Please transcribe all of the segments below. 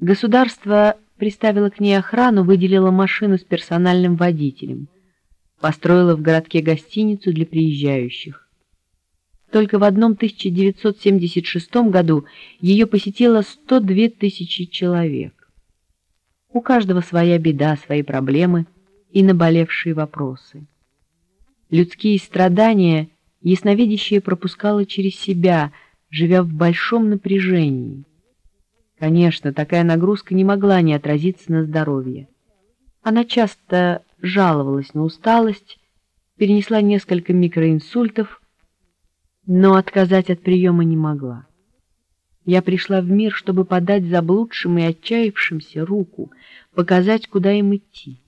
Государство приставило к ней охрану, выделило машину с персональным водителем, построило в городке гостиницу для приезжающих. Только в одном 1976 году ее посетило 102 тысячи человек. У каждого своя беда, свои проблемы и наболевшие вопросы. Людские страдания ясновидящее пропускало через себя, живя в большом напряжении. Конечно, такая нагрузка не могла не отразиться на здоровье. Она часто жаловалась на усталость, перенесла несколько микроинсультов, но отказать от приема не могла. Я пришла в мир, чтобы подать заблудшим и отчаявшимся руку, показать, куда им идти.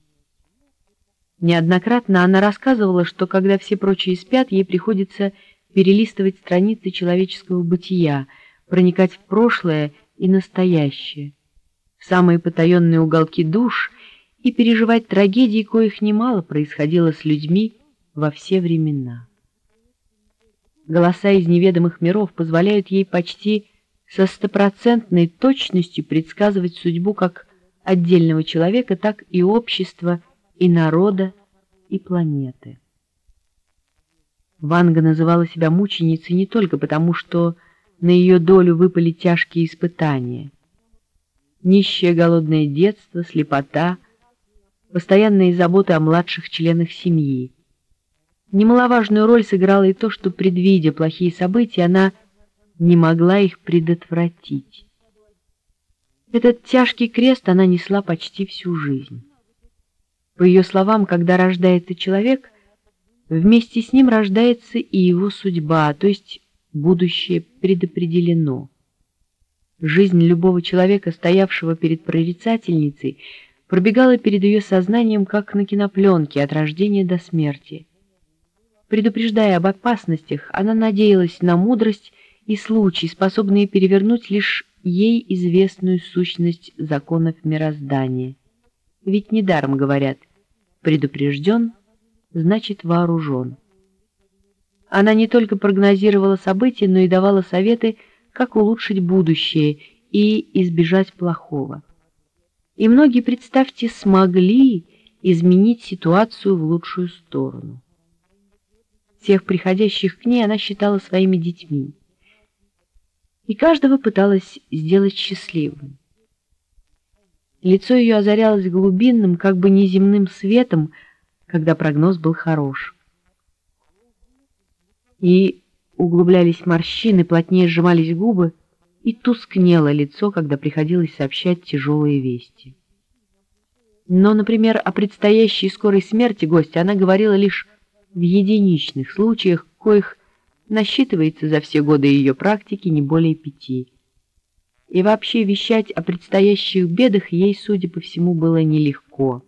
Неоднократно она рассказывала, что когда все прочие спят, ей приходится перелистывать страницы человеческого бытия, проникать в прошлое и настоящее, в самые потаенные уголки душ и переживать трагедии, коих немало происходило с людьми во все времена. Голоса из неведомых миров позволяют ей почти со стопроцентной точностью предсказывать судьбу как отдельного человека, так и общества, и народа, и планеты. Ванга называла себя мученицей не только потому, что на ее долю выпали тяжкие испытания. Нищее голодное детство, слепота, постоянные заботы о младших членах семьи. Немаловажную роль сыграло и то, что, предвидя плохие события, она не могла их предотвратить. Этот тяжкий крест она несла почти всю жизнь. По ее словам, когда рождается человек, вместе с ним рождается и его судьба, то есть будущее предопределено. Жизнь любого человека, стоявшего перед прорицательницей, пробегала перед ее сознанием, как на кинопленке, от рождения до смерти. Предупреждая об опасностях, она надеялась на мудрость и случай, способные перевернуть лишь ей известную сущность законов мироздания. Ведь недаром говорят Предупрежден, значит вооружен. Она не только прогнозировала события, но и давала советы, как улучшить будущее и избежать плохого. И многие, представьте, смогли изменить ситуацию в лучшую сторону. Всех приходящих к ней она считала своими детьми. И каждого пыталась сделать счастливым. Лицо ее озарялось глубинным, как бы неземным светом, когда прогноз был хорош. И углублялись морщины, плотнее сжимались губы, и тускнело лицо, когда приходилось сообщать тяжелые вести. Но, например, о предстоящей скорой смерти гостя она говорила лишь в единичных случаях, коих насчитывается за все годы ее практики не более пяти и вообще вещать о предстоящих бедах ей, судя по всему, было нелегко.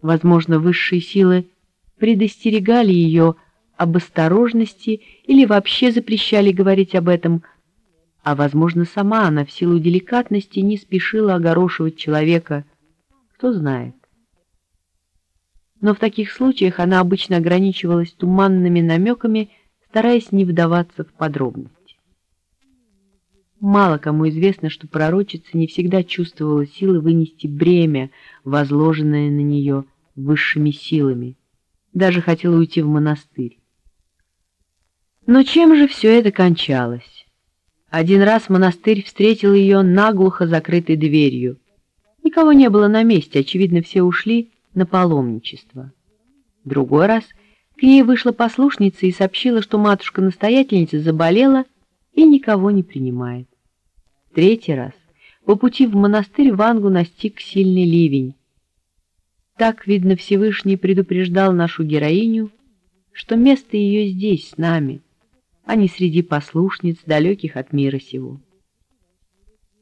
Возможно, высшие силы предостерегали ее об осторожности или вообще запрещали говорить об этом, а, возможно, сама она в силу деликатности не спешила огорошивать человека, кто знает. Но в таких случаях она обычно ограничивалась туманными намеками, стараясь не вдаваться в подробности. Мало кому известно, что пророчица не всегда чувствовала силы вынести бремя, возложенное на нее высшими силами. Даже хотела уйти в монастырь. Но чем же все это кончалось? Один раз монастырь встретил ее наглухо закрытой дверью. Никого не было на месте, очевидно, все ушли на паломничество. Другой раз к ней вышла послушница и сообщила, что матушка-настоятельница заболела и никого не принимает. Третий раз по пути в монастырь Вангу настиг сильный ливень. Так, видно, Всевышний предупреждал нашу героиню, что место ее здесь, с нами, а не среди послушниц, далеких от мира сего.